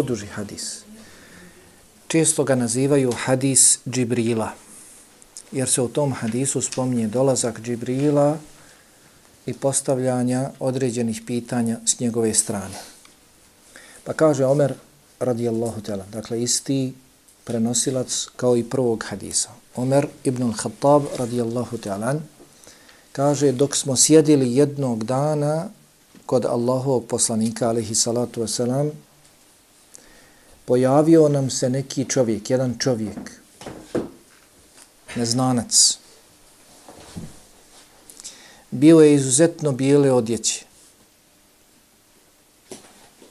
poduži hadis. Često ga nazivaju hadis Džibrila, jer se u tom hadisu spominje dolazak Džibrila i postavljanja određenih pitanja s njegove strane. Pa kaže Omer radijallahu ta'ala, dakle isti prenosilac kao i prvog hadisa. Omer ibn al-Khattab radijallahu ta'ala kaže dok smo sjedili jednog dana kod Allahovog poslanika alaihi salatu wasalam pojavio nam se neki čovjek, jedan čovjek, neznanac. Bio je izuzetno bijele odjeće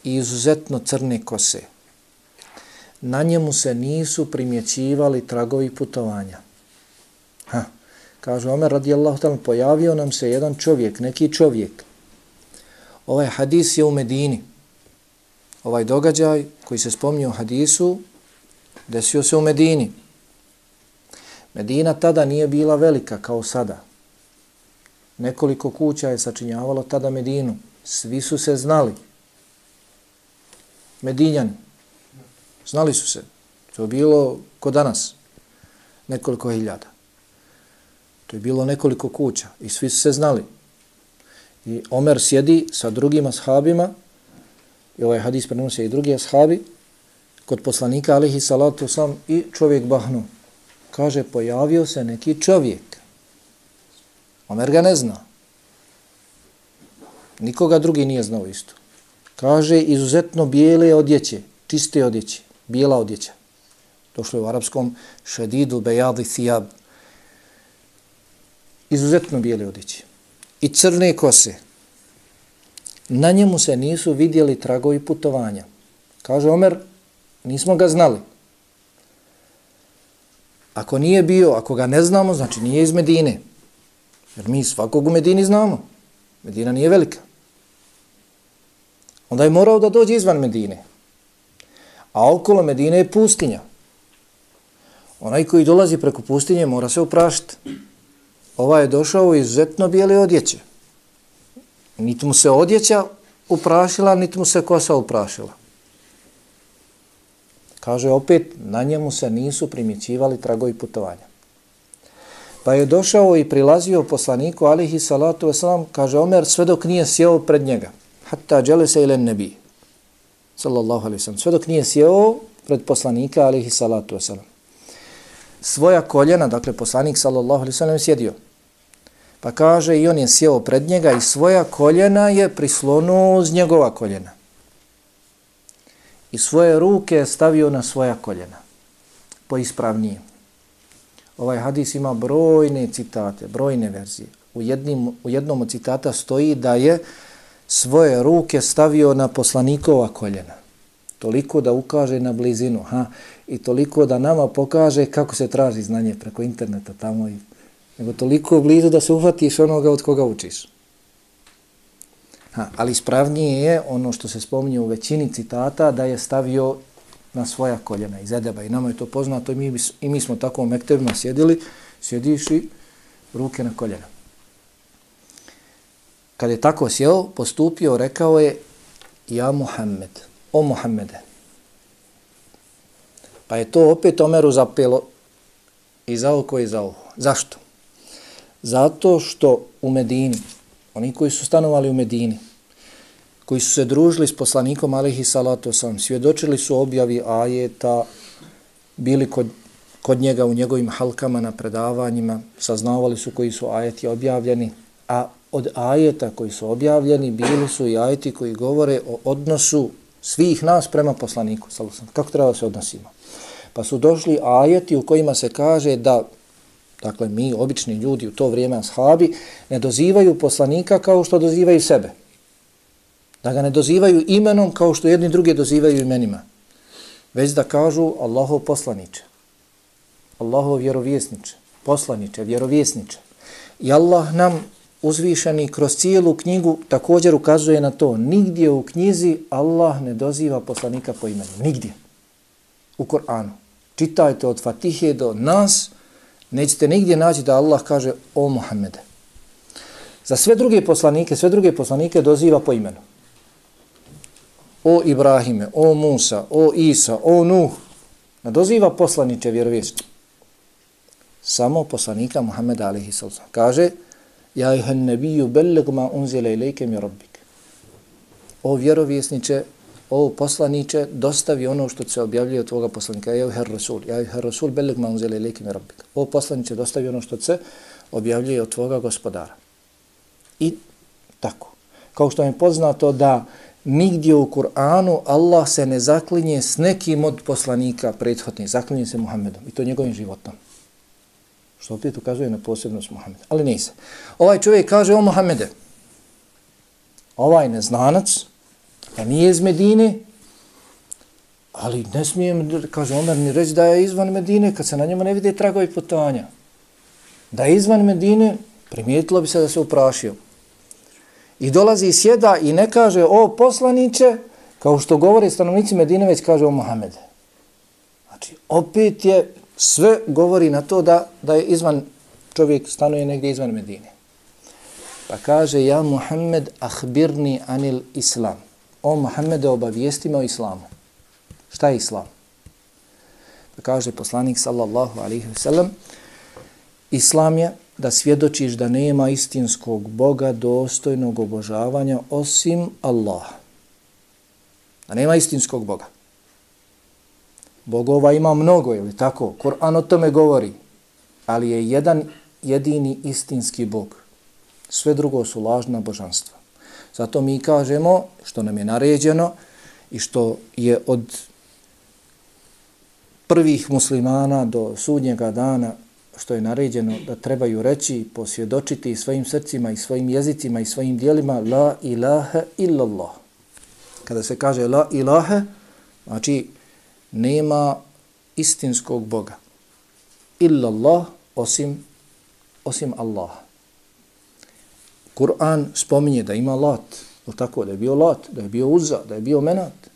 i izuzetno crne kose. Na njemu se nisu primjećivali tragovi putovanja. Ha, kaže Omer radijallahu talan, pojavio nam se jedan čovjek, neki čovjek. Ovaj hadis je u Medini. Ovaj događaj koji se spominje u hadisu desio se u Medini. Medina tada nije bila velika kao sada. Nekoliko kuća je sačinjavalo tada Medinu. Svi su se znali. Medinjani. Znali su se. To je bilo kod danas. Nekoliko hiljada. To je bilo nekoliko kuća. I svi su se znali. I Omer sjedi sa drugim ashabima i ovaj hadis prenosi i drugi ashabi kod poslanika alihi salatu sam i čovjek bahnu. Kaže, pojavio se neki čovjek. Omer ga ne zna. Nikoga drugi nije znao isto. Kaže, izuzetno bijele odjeće, čiste odjeće, bijela odjeća. Došlo je u arapskom šedidu, bejadi, thijab. Izuzetno bijele odjeće. I crne kose. Na njemu se nisu vidjeli tragovi putovanja. Kaže Omer, nismo ga znali. Ako nije bio, ako ga ne znamo, znači nije iz Medine. Jer mi svakog u Medini znamo. Medina nije velika. Onda je morao da dođe izvan Medine. A okolo Medine je pustinja. Onaj koji dolazi preko pustinje mora se uprašiti. Ova je došao u izuzetno bijele odjeće. Niti mu se odjeća uprašila, niti mu se kosa uprašila. Kaže opet, na njemu se nisu primjećivali tragovi putovanja. Pa je došao i prilazio poslaniku, alihi salatu wasalam, kaže Omer, sve dok nije sjeo pred njega. Hatta džele se ilen nebi. Sallallahu alaihi sallam. Sve dok nije sjeo pred poslanika, alihi salatu wasalam. Svoja koljena, dakle poslanik, sallallahu alaihi sallam, je sjedio. Pa kaže i on je sjeo pred njega i svoja koljena je prislonuo uz njegova koljena. I svoje ruke je stavio na svoja koljena. Po ispravnije. Ovaj hadis ima brojne citate, brojne verzije. U, jednim, u jednom od citata stoji da je svoje ruke stavio na poslanikova koljena. Toliko da ukaže na blizinu. Ha? I toliko da nama pokaže kako se traži znanje preko interneta tamo i nego toliko blizu da se uhvatiš onoga od koga učiš. Ha, ali ispravnije je ono što se spominje u većini citata da je stavio na svoja koljena iz edeba i nama je to poznato i mi, i mi smo tako u mektebima sjedili, sjediš i ruke na koljena. Kad je tako sjeo, postupio, rekao je ja Muhammed, o Muhammede. Pa je to opet Omeru zapelo i za oko i za ovo. Zašto? Zato što u Medini, oni koji su stanovali u Medini, koji su se družili s poslanikom alihi salatu sam, svjedočili su objavi ajeta, bili kod, kod njega u njegovim halkama na predavanjima, saznavali su koji su ajeti objavljeni, a od ajeta koji su objavljeni bili su i ajeti koji govore o odnosu svih nas prema poslaniku. Kako treba se odnosimo? Pa su došli ajeti u kojima se kaže da dakle mi, obični ljudi u to vrijeme ashabi, ne dozivaju poslanika kao što dozivaju sebe. Da ga ne dozivaju imenom kao što jedni druge dozivaju imenima. Već da kažu Allahov poslaniče, Allahov vjerovjesniče, poslaniče, vjerovjesniče. I Allah nam uzvišeni kroz cijelu knjigu također ukazuje na to. Nigdje u knjizi Allah ne doziva poslanika po imenu. Nigdje. U Koranu. Čitajte od Fatihe do nas, Nećete nigdje naći da Allah kaže o Muhammede. Za sve druge poslanike, sve druge poslanike doziva po imenu. o Ibrahime, o Musa, o Isa, o Nuh, ne doziva poslaniće vjerovjesni. Samo poslanika Muhammeda alaihi sallam. Kaže, ja juhan nebiju belleg ma unzile ilike mi rabbik. O vjerovjesniče, o poslaniće, dostavi ono što se objavljuje od tvoga poslanika. Ja her rasul, ja her rasul belleg ma unzele ilike mi rabbik. O poslaniće, dostavi ono što se objavljuje od tvoga gospodara. I tako. Kao što je poznato da nigdje u Kur'anu Allah se ne zaklinje s nekim od poslanika prethodnih, zaklinje se Muhammedom i to njegovim životom. Što opet ukazuje na posebnost Muhammeda. Ali nise. Ovaj čovjek kaže o Muhammede. Ovaj neznanac, da nije iz Medine, ali ne smijem, kaže Omer, ni reći da je izvan Medine, kad se na njemu ne vide tragovi putanja. Da je izvan Medine, primijetilo bi se da se uprašio. I dolazi i sjeda i ne kaže o poslaniće, kao što govori stanovnici Medine, već kaže o Mohamede. Znači, opet je, sve govori na to da, da je izvan, čovjek stanuje negdje izvan Medine. Pa kaže, ja Muhammed ahbirni anil islam. O Muhammede obavijestima o islamu. Šta je islam? Pa kaže poslanik sallallahu alaihi wasallam, islam je da svjedočiš da nema istinskog Boga dostojnog obožavanja osim Allaha. Da nema istinskog Boga. Bogova ima mnogo, je li tako? Kur'an o tome govori. Ali je jedan jedini istinski Bog. Sve drugo su lažna božanstva. Zato mi kažemo što nam je naređeno i što je od prvih muslimana do sudnjega dana što je naređeno da trebaju reći, posvjedočiti svojim srcima i svojim jezicima i svojim dijelima la ilaha illallah. Kada se kaže la ilaha, znači nema istinskog Boga. Illallah osim, osim Allaha. Kur'an spominje da ima lat, tako, da je bio lat, da je bio uza, da je bio menat.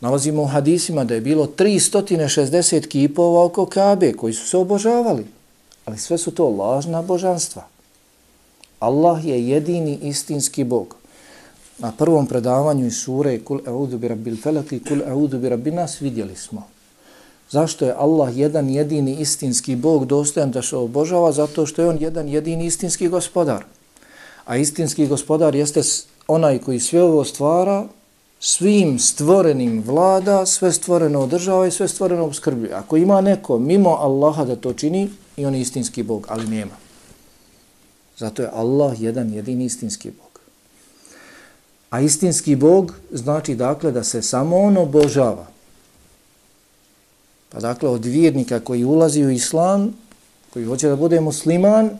Nalazimo u hadisima da je bilo 360 kipova oko Kabe koji su se obožavali. Ali sve su to lažna božanstva. Allah je jedini istinski Bog. Na prvom predavanju iz sure Kul e'udu bi rabbil felak i Kul e'udu bi rabbil nas vidjeli smo. Zašto je Allah jedan jedini istinski Bog dostojan da se obožava? Zato što je on jedan jedini istinski gospodar. A istinski gospodar jeste onaj koji sve ovo stvara, svim stvorenim vlada, sve stvoreno održava i sve stvoreno obskrbljuje. Ako ima neko mimo Allaha da to čini, i on je istinski Bog, ali nema. Zato je Allah jedan jedini istinski Bog. A istinski Bog znači dakle da se samo on obožava. Pa dakle od vjernika koji ulazi u islam, koji hoće da bude musliman,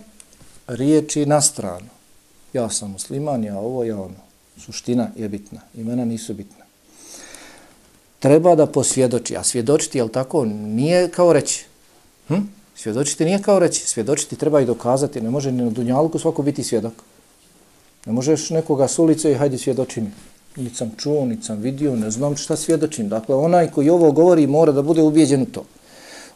riječi na stranu. Ja sam musliman, ja ovo, ja ono. Suština je bitna, imena nisu bitna. Treba da posvjedoči, a svjedočiti, jel tako, nije kao reći. Hm? Svjedočiti nije kao reći, svjedočiti treba i dokazati, ne može ni na dunjalku svako biti svjedok. Ne možeš nekoga s ulice i hajde svjedoči mi. Nic sam čuo, nic sam vidio, ne znam šta svjedočim. Dakle, onaj koji ovo govori mora da bude ubijeđen u to.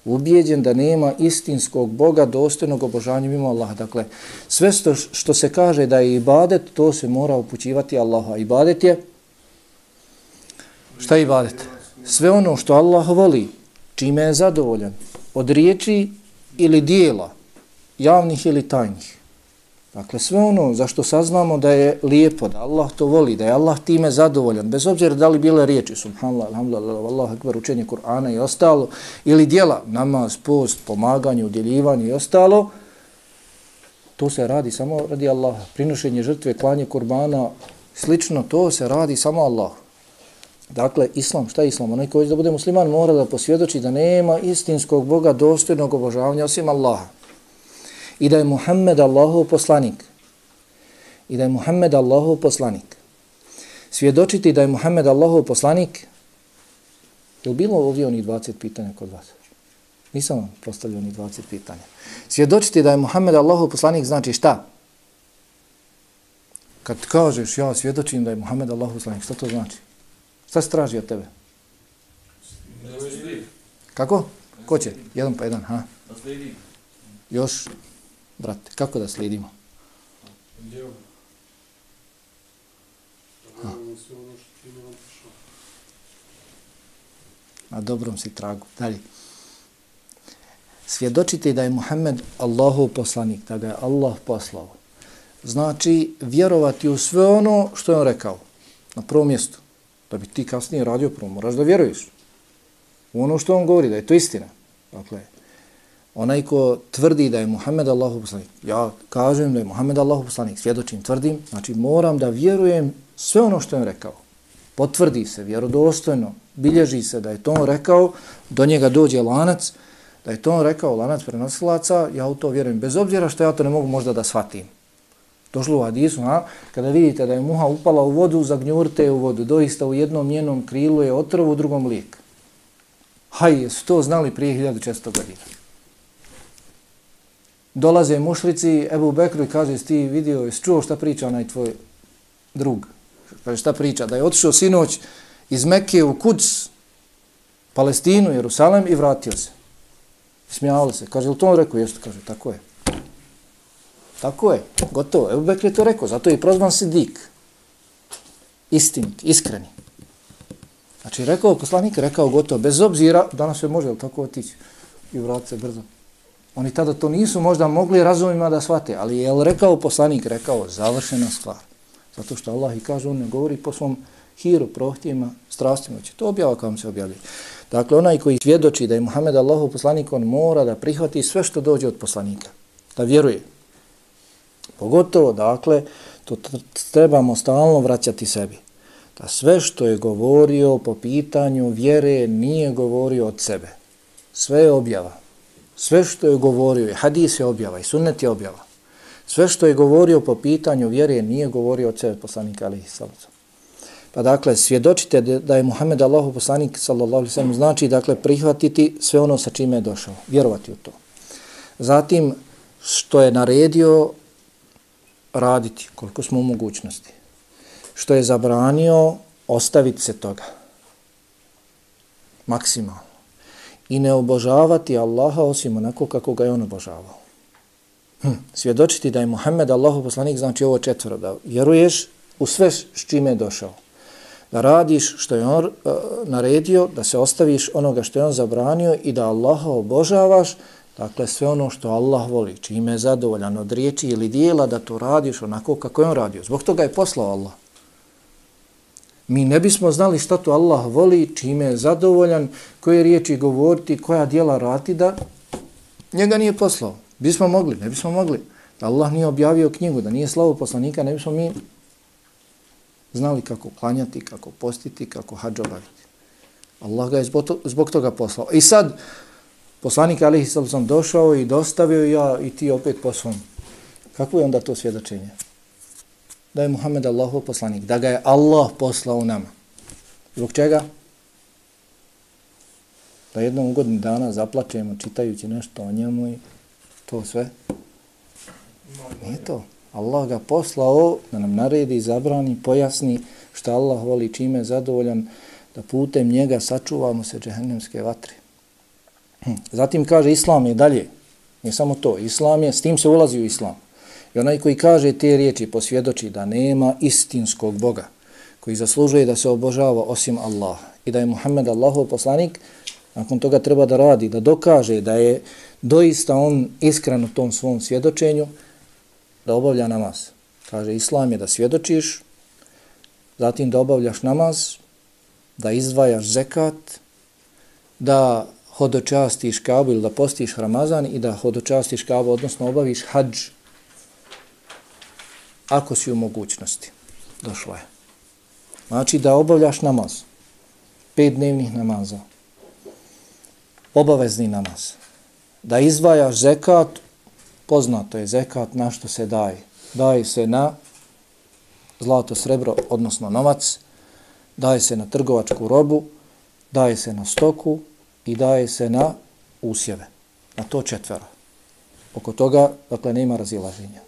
Ubijeđen da nema istinskog Boga dostojnog obožanja mimo Allaha. Dakle, sve što, što se kaže da je ibadet, to se mora upućivati Allaha. Ibadet je, šta je ibadet? Sve ono što Allah voli, čime je zadovoljan, od riječi ili dijela, javnih ili tajnih. Dakle, sve ono za što saznamo da je lijepo, da Allah to voli, da je Allah time zadovoljan, bez obzira da li bile riječi, subhanallah, alhamdulillah, Allah, akbar, učenje Kur'ana i ostalo, ili dijela, namaz, post, pomaganje, udjeljivanje i ostalo, to se radi samo radi Allaha. Prinošenje žrtve, klanje kurbana, slično, to se radi samo Allah. Dakle, islam, šta je islam? Onaj koji da bude musliman mora da posvjedoči da nema istinskog Boga dostojnog obožavanja osim Allaha. I da je Muhammed Allahov poslanik. I da je Muhammed Allahov poslanik. Svjedočiti da je Muhammed Allahov poslanik, je li bilo ovdje oni 20 pitanja kod vas? Nisam vam postavljao oni 20 pitanja. Svjedočiti da je Muhammed Allahov poslanik znači šta? Kad kažeš ja svjedočim da je Muhammed Allahov poslanik, šta to znači? Šta se traži od tebe? Kako? Ko će? Jedan pa jedan, ha? Još, brate, kako da slijedimo? Ha. Na dobrom si tragu. Dalje. Svjedočite da je Muhammed Allahov poslanik, da ga je Allah poslao. Znači, vjerovati u sve ono što je on rekao. Na prvom mjestu. Da bi ti kasnije radio prvo, moraš da vjeruješ. U ono što on govori, da je to istina. Dakle, onaj ko tvrdi da je Muhammed Allahu poslanik, ja kažem da je Muhammed Allahu poslanik, svjedočim, tvrdim, znači moram da vjerujem sve ono što je on rekao. Potvrdi se vjerodostojno, bilježi se da je to on rekao, do njega dođe lanac, da je to on rekao lanac prenosilaca, ja u to vjerujem, bez obzira što ja to ne mogu možda da shvatim. Došlo u hadisu, a? kada vidite da je muha upala u vodu, zagnjurte u vodu, doista u jednom njenom krilu je otrov, u drugom lijek. Haj, su to znali prije 1600 godina. Dolaze mušrici, Ebu Bekru i kaže, ti vidio, jesi čuo šta priča onaj tvoj drug? Kaže, šta priča? Da je otišao sinoć iz Mekke u Kuc, Palestinu, Jerusalem i vratio se. Smijavali se. Kaže, ili to on rekao? Jeste, kaže, tako je. Tako je, gotovo. Ebu Bekri je to rekao, zato je prozvan Sidik. Istinit, iskreni. Znači, rekao poslanik, rekao gotovo, bez obzira, danas se može, tako otići i vratiti se brzo. Oni tada to nisu možda mogli razumima da shvate, ali je li rekao poslanik, rekao, završena stvar. Zato što Allah i kaže, on ne govori po svom hiru, prohtijima, strastima, će to objava kao se objavljuje. Dakle, onaj koji svjedoči da je Muhammed Allahov poslanik, on mora da prihvati sve što dođe od poslanika. Da vjeruje. Pogotovo, dakle, to trebamo stalno vraćati sebi. Da sve što je govorio po pitanju vjere nije govorio od sebe. Sve je objava. Sve što je govorio, i hadis je objava, i sunnet je objava. Sve što je govorio po pitanju vjere nije govorio od sebe poslanika alihi sallam. Pa dakle, svjedočite da je Muhammed Allahu poslanik sallallahu alaihi sallam znači dakle prihvatiti sve ono sa čime je došao, vjerovati u to. Zatim, što je naredio raditi, koliko smo u mogućnosti. Što je zabranio, ostaviti se toga. Maksimalno. I ne obožavati Allaha osim onako kako ga je on obožavao. Hm. Svjedočiti da je Muhammed Allahov poslanik, znači ovo četvro, da vjeruješ u sve s čime je došao. Da radiš što je on uh, naredio, da se ostaviš onoga što je on zabranio i da Allaha obožavaš, Dakle, sve ono što Allah voli, čime je zadovoljan od riječi ili dijela, da to radiš onako kako je on radio. Zbog toga je poslao Allah. Mi ne bismo znali šta to Allah voli, čime je zadovoljan, koje riječi govoriti, koja dijela rati, da njega nije poslao. Bismo mogli, ne bismo mogli. Da Allah nije objavio knjigu, da nije slavo poslanika, ne bismo mi znali kako klanjati, kako postiti, kako hađobaviti. Allah ga je zbog toga poslao. I sad, Poslanik Alihi sam došao i dostavio ja i ti opet po svom. Kako je onda to svjedočenje? Da je Muhammed Allahov poslanik, da ga je Allah poslao nama. Zbog čega? Da jednom godinu dana zaplačemo čitajući nešto o njemu i to sve. Nije to. Allah ga poslao da nam naredi, zabrani, pojasni što Allah voli čime je zadovoljan, da putem njega sačuvamo se džehennemske vatre. Hm. Zatim kaže islam je dalje. Nije samo to. Islam je, s tim se ulazi u islam. I onaj koji kaže te riječi posvjedoči da nema istinskog Boga koji zaslužuje da se obožava osim Allah i da je Muhammed Allahov poslanik, nakon toga treba da radi, da dokaže da je doista on iskren u tom svom svjedočenju, da obavlja namaz. Kaže, islam je da svjedočiš, zatim da obavljaš namaz, da izdvajaš zekat, da hodočastiš kabu ili da postiš Ramazan i da hodočastiš kabu, odnosno obaviš hađ ako si u mogućnosti. Došlo je. Znači da obavljaš namaz. Pet dnevnih namaza. Obavezni namaz. Da izvajaš zekat, poznato je zekat na što se daje. Daje se na zlato, srebro, odnosno novac. Daje se na trgovačku robu. Daje se na stoku i daje se na usjeve, na to četvero. Oko toga, dakle, nema razilaženja.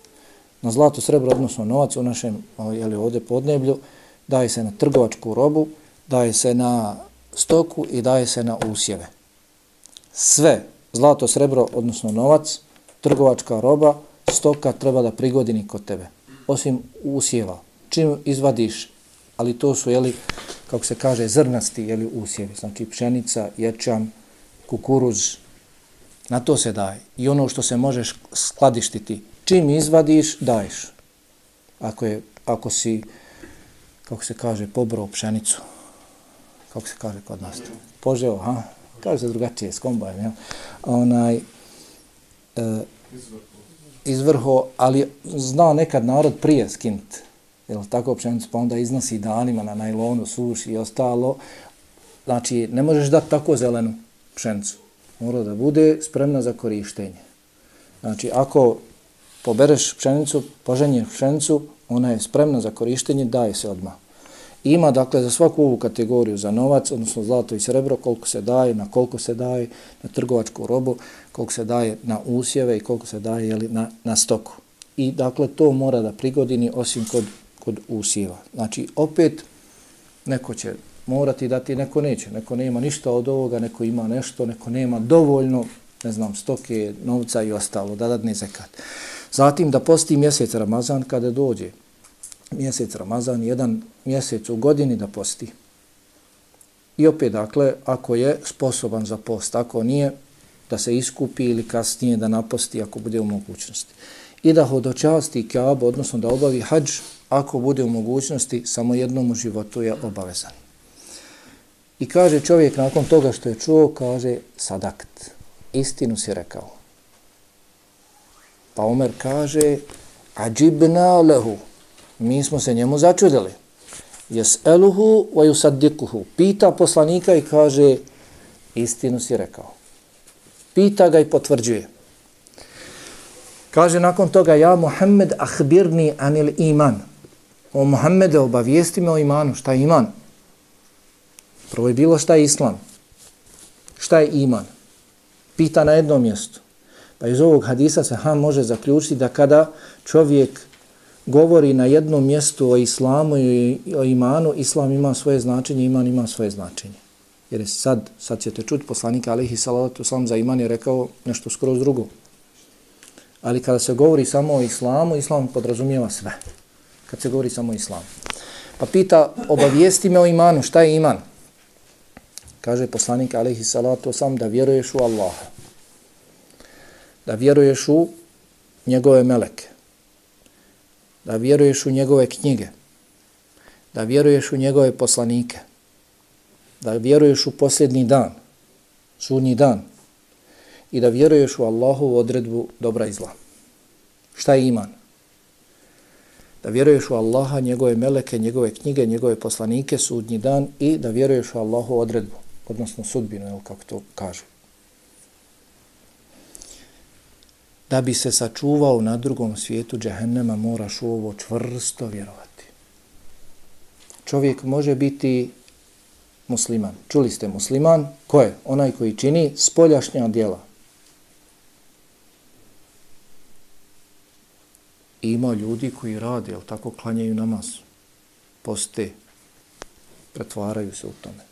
Na zlato, srebro, odnosno novac u našem, ovaj, jeli, ovdje podneblju, daje se na trgovačku robu, daje se na stoku i daje se na usjeve. Sve, zlato, srebro, odnosno novac, trgovačka roba, stoka treba da prigodini kod tebe. Osim usjeva. Čim izvadiš, ali to su, jeli, kako se kaže, zrnasti jeli, usjevi. Znači pšenica, ječam, kukuruz, na to se daje. I ono što se možeš skladištiti, čim izvadiš, daješ. Ako, je, ako si, kako se kaže, pobrao pšenicu, kako se kaže kod nas? Požeo, ha? Kaže se drugačije, s kombajem, jel? Onaj, e, izvrho, ali zna nekad narod prije skint, jel tako pšenicu, pa onda iznosi danima na najlonu, suši i ostalo. Znači, ne možeš dati tako zelenu pšenicu. Mora da bude spremna za korištenje. Znači, ako pobereš pšenicu, poženješ pšenicu, ona je spremna za korištenje, daje se odmah. Ima, dakle, za svaku ovu kategoriju, za novac, odnosno zlato i srebro, koliko se daje, na koliko se daje, na trgovačku robu, koliko se daje na usjeve i koliko se daje jeli, na, na stoku. I, dakle, to mora da prigodini osim kod, kod usjeva. Znači, opet, neko će morati dati, neko neće. Neko nema ništa od ovoga, neko ima nešto, neko nema dovoljno, ne znam, stoke, novca i ostalo, da dadne zekat. Zatim da posti mjesec Ramazan kada dođe. Mjesec Ramazan, jedan mjesec u godini da posti. I opet, dakle, ako je sposoban za post, ako nije, da se iskupi ili kasnije da naposti ako bude u mogućnosti. I da hodočasti kjabu, odnosno da obavi hađ, ako bude u mogućnosti, samo jednom u životu je obavezan. I kaže čovjek nakon toga što je čuo, kaže sadakt. Istinu si rekao. Pa Omer kaže ađibna lehu. Mi smo se njemu začudili. Jes eluhu wa yusaddikuhu. Pita poslanika i kaže istinu si rekao. Pita ga i potvrđuje. Kaže nakon toga ja Muhammed ahbirni anil iman. O Muhammede obavijesti me o imanu. Šta je iman? Prvo je bilo šta je islam. Šta je iman? Pita na jednom mjestu. Pa iz ovog hadisa se ha može zaključiti da kada čovjek govori na jednom mjestu o islamu i o imanu, islam ima svoje značenje, iman ima svoje značenje. Jer sad, sad ćete čuti poslanika alihi salatu Islam za iman je rekao nešto skroz drugo. Ali kada se govori samo o islamu, islam podrazumijeva sve. Kad se govori samo o islamu. Pa pita, obavijesti me o imanu, šta je iman? Kaže poslanik Alihi salatu Islam da vjeruješ u Allaha. Da vjeruješ u njegove meleke. Da vjeruješ u njegove knjige. Da vjeruješ u njegove poslanike. Da vjeruješ u posljednji dan. Sudnji dan. I da vjeruješ u Allahovu odredbu dobra i zla. Šta je iman? Da vjeruješ u Allaha, njegove meleke, njegove knjige, njegove poslanike, sudnji dan i da vjeruješ u Allahovu odredbu odnosno sudbinu, kako to kažu. Da bi se sačuvao na drugom svijetu džehennema, moraš u ovo čvrsto vjerovati. Čovjek može biti musliman. Čuli ste musliman? Ko je? Onaj koji čini spoljašnja djela. Ima ljudi koji rade, jel tako klanjaju namaz. Poste. Pretvaraju se u tome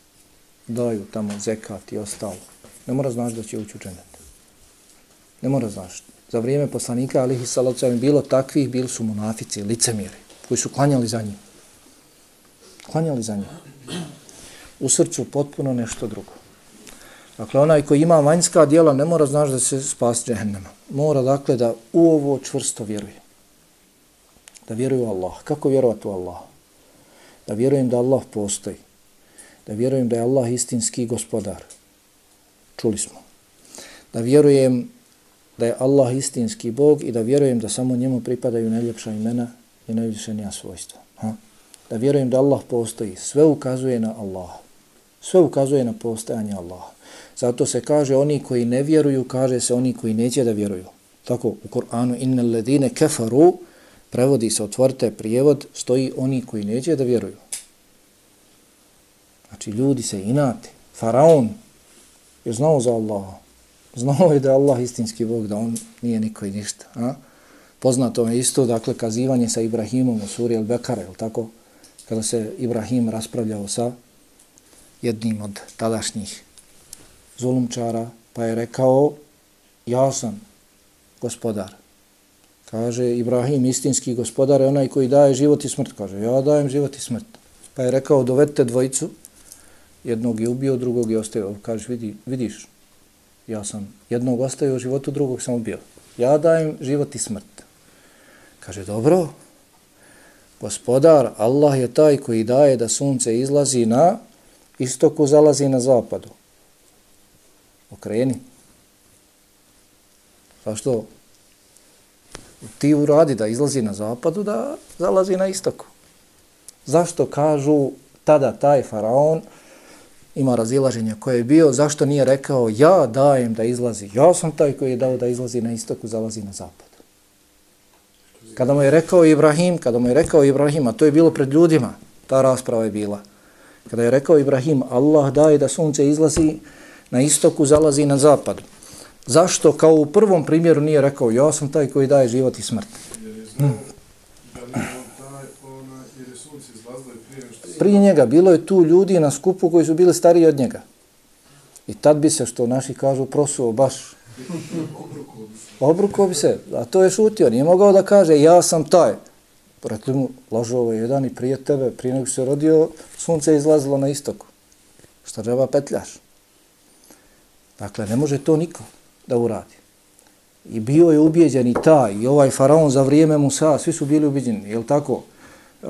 daju tamo zekat i ostalo. Ne mora znaš da će ući u dženet. Ne mora znaš. Za vrijeme poslanika alihi salavcem bilo takvih, bili su munafici, licemiri, koji su klanjali za njim. Klanjali za njim. U srcu potpuno nešto drugo. Dakle, onaj koji ima vanjska dijela ne mora znaš da se spasi džehennema. Mora, dakle, da u ovo čvrsto vjeruje. Da vjeruje u Allah. Kako vjerovati u Allah? Da vjerujem da Allah postoji da vjerujem da je Allah istinski gospodar. Čuli smo. Da vjerujem da je Allah istinski Bog i da vjerujem da samo njemu pripadaju najljepša imena i najvišenija svojstva. Ha? Da vjerujem da Allah postoji. Sve ukazuje na Allah. Sve ukazuje na postojanje Allaha. Zato se kaže oni koji ne vjeruju, kaže se oni koji neće da vjeruju. Tako u Koranu innal ledine kefaru prevodi se otvorite prijevod, stoji oni koji neće da vjeruju. Znači, ljudi se inate. Faraon je znao za Allaha. Znao je da je Allah istinski Bog, da on nije niko i ništa. A? Poznato je isto, dakle, kazivanje sa Ibrahimom u suri Al-Bekara, je tako? Kada se Ibrahim raspravljao sa jednim od tadašnjih zulumčara, pa je rekao, ja sam gospodar. Kaže, Ibrahim, istinski gospodar je onaj koji daje život i smrt. Kaže, ja dajem život i smrt. Pa je rekao, dovedite dvojicu, jednog je ubio, drugog je ostavio. Kaže, vidi, vidiš, ja sam jednog ostavio u životu, drugog sam ubio. Ja dajem život i smrt. Kaže, dobro, gospodar, Allah je taj koji daje da sunce izlazi na istoku, zalazi na zapadu. Okreni. Pa Zašto? Ti uradi da izlazi na zapadu, da zalazi na istoku. Zašto kažu tada taj faraon, ima razilaženja koje je bio, zašto nije rekao ja dajem da izlazi, ja sam taj koji je dao da izlazi na istoku, zalazi na zapad. Kada mu je rekao Ibrahim, kada mu je rekao Ibrahim, a to je bilo pred ljudima, ta rasprava je bila. Kada je rekao Ibrahim, Allah daje da sunce izlazi na istoku, zalazi na zapad. Zašto kao u prvom primjeru nije rekao ja sam taj koji daje život i smrt? Hmm prije njega. Bilo je tu ljudi na skupu koji su bili stariji od njega. I tad bi se, što naši kažu, prosuo baš. Obruko bi se. A to je šutio. Nije mogao da kaže, ja sam taj. Rekli mu, lažo ovo jedan i prije tebe, prije nego se rodio, sunce je izlazilo na istoku. Šta treba petljaš? Dakle, ne može to niko da uradi. I bio je ubijeđen i taj, i ovaj faraon za vrijeme Musa, svi su bili ubijeđeni, je li tako?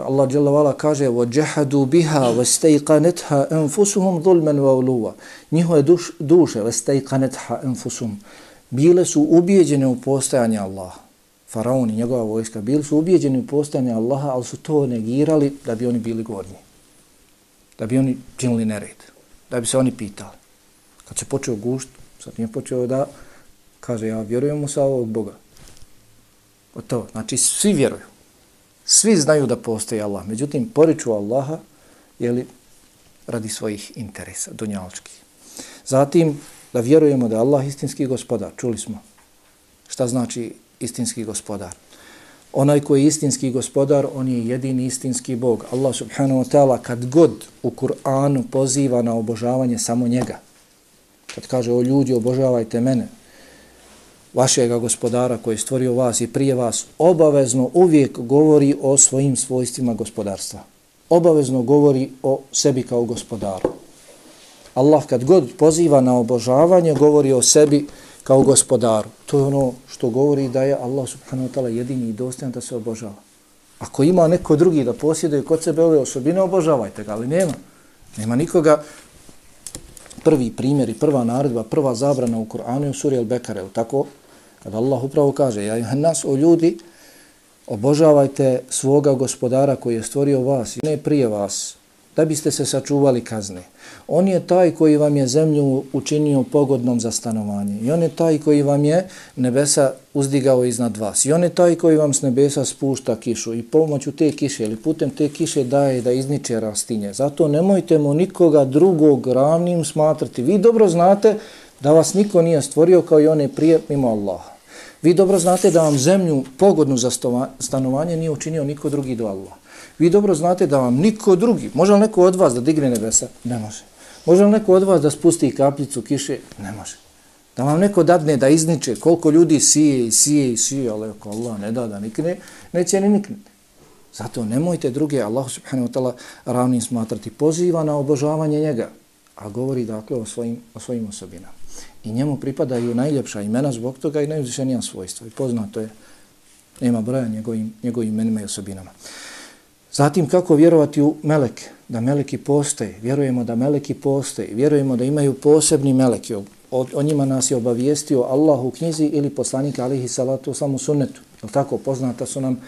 Allah dželle vala kaže: "Wajhadu biha wastayqanatha anfusuhum zulman wa ulwa." Njihove duš, duše wastayqanatha anfusuhum bile su ubijeđene u postojanje Allaha. Faraon i njegova vojska bili su ubijeđeni u postojanje Allaha, ali su to negirali da bi oni bili gornji. Da bi oni činili nered. Da bi se oni pitali. Kad se počeo gušt, sad nije počeo da kaže ja vjerujem u sa ovog Boga. O to, znači svi vjeruju. Svi znaju da postoji Allah, međutim, poriču Allaha, jeli, radi svojih interesa, dunjalčkih. Zatim, da vjerujemo da je Allah istinski gospodar, čuli smo šta znači istinski gospodar. Onaj koji je istinski gospodar, on je jedini istinski Bog. Allah subhanahu wa ta'ala kad god u Kur'anu poziva na obožavanje samo njega, kad kaže o ljudi obožavajte mene, vašega gospodara koji je stvorio vas i prije vas, obavezno uvijek govori o svojim svojstvima gospodarstva. Obavezno govori o sebi kao gospodaru. Allah kad god poziva na obožavanje, govori o sebi kao gospodaru. To je ono što govori da je Allah subhanahu wa ta'ala jedini i dostojan da se obožava. Ako ima neko drugi da posjeduje kod sebe ove osobine, obožavajte ga, ali nema. Nema nikoga. Prvi primjer i prva naredba, prva zabrana u Kur'anu je u suri Al-Bekare, tako? Kada Allah upravo kaže, ja nas o ljudi, obožavajte svoga gospodara koji je stvorio vas i ne prije vas, da biste se sačuvali kazne. On je taj koji vam je zemlju učinio pogodnom za stanovanje. I on je taj koji vam je nebesa uzdigao iznad vas. I on je taj koji vam s nebesa spušta kišu i pomoću te kiše ili putem te kiše daje da izniče rastinje. Zato nemojte mu nikoga drugog ravnim smatrati. Vi dobro znate da vas niko nije stvorio kao i one prije mimo Allaha. Vi dobro znate da vam zemlju pogodnu za stanovanje nije učinio niko drugi do Allah. Vi dobro znate da vam niko drugi, može li neko od vas da digne nebesa? Ne može. Može li neko od vas da spusti kapljicu kiše? Ne može. Da vam neko dadne da izniče koliko ljudi sije i sije i sije, ali ako Allah ne da da nikne, neće ni nikne. Zato nemojte druge, Allah subhanahu wa ta'ala ravnim smatrati. Poziva na obožavanje njega, a govori dakle o svojim, o svojim osobinama i njemu pripadaju najljepša imena zbog toga i najuzvišenija svojstva. I poznato je, nema broja njegovim, njegovim imenima i osobinama. Zatim, kako vjerovati u meleke? Da meleki postoje. Vjerujemo da meleki postoje. Vjerujemo da imaju posebni meleki. O, o njima nas je obavijestio Allah u knjizi ili poslanik alihi salatu samu sunnetu. Jel tako? Poznata su nam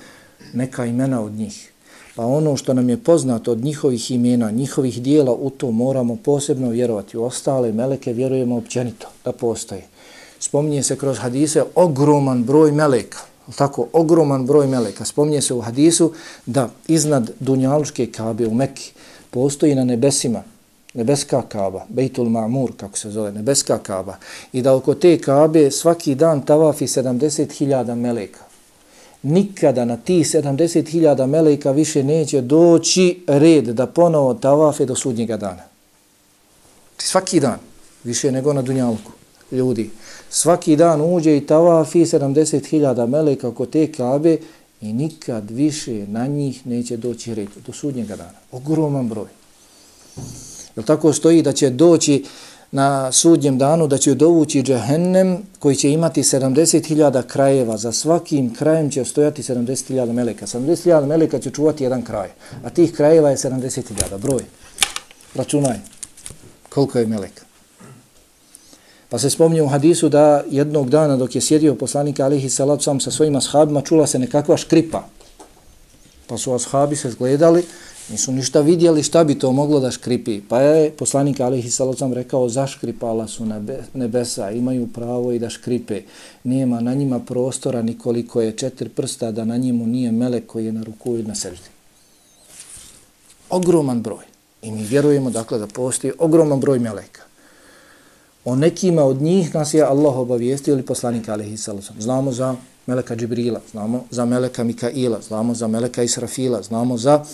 neka imena od njih. Pa ono što nam je poznato od njihovih imena, njihovih dijela, u to moramo posebno vjerovati. U ostale meleke vjerujemo općenito da postoje. Spominje se kroz hadise ogroman broj meleka. Tako, ogroman broj meleka. Spominje se u hadisu da iznad Dunjaluške kabe u Mekki postoji na nebesima nebeska kaba, Bejtul Ma'mur, kako se zove, nebeska kaba, i da oko te kabe svaki dan tavafi 70.000 meleka nikada na ti 70.000 meleka više neće doći red da ponovo tavafe do sudnjega dana. Svaki dan, više nego na Dunjalku, ljudi. Svaki dan uđe i tavafi 70.000 meleka oko te kabe i nikad više na njih neće doći red do sudnjega dana. Ogroman broj. Jel tako stoji da će doći na sudnjem danu da će dovući džehennem koji će imati 70.000 krajeva. Za svakim krajem će stojati 70.000 meleka. 70.000 meleka će čuvati jedan kraj. A tih krajeva je 70.000. Broj. Računaj. Koliko je meleka? Pa se spominje u hadisu da jednog dana dok je sjedio poslanik alihi salatu sam sa svojima ashabima čula se nekakva škripa. Pa su ashabi se zgledali Nisu ništa vidjeli šta bi to moglo da škripi. Pa je poslanik Alihi Salocam rekao zaškripala su nebesa, imaju pravo i da škripe. Nema na njima prostora nikoliko je četiri prsta da na njemu nije melek koji je na ruku i na srđi. Ogroman broj. I mi vjerujemo dakle da postoji ogroman broj meleka. O nekima od njih nas je Allah obavijestio ili poslanik Alihi Salocam. Znamo za meleka Džibrila, znamo za meleka Mikaila, znamo za meleka Israfila, znamo za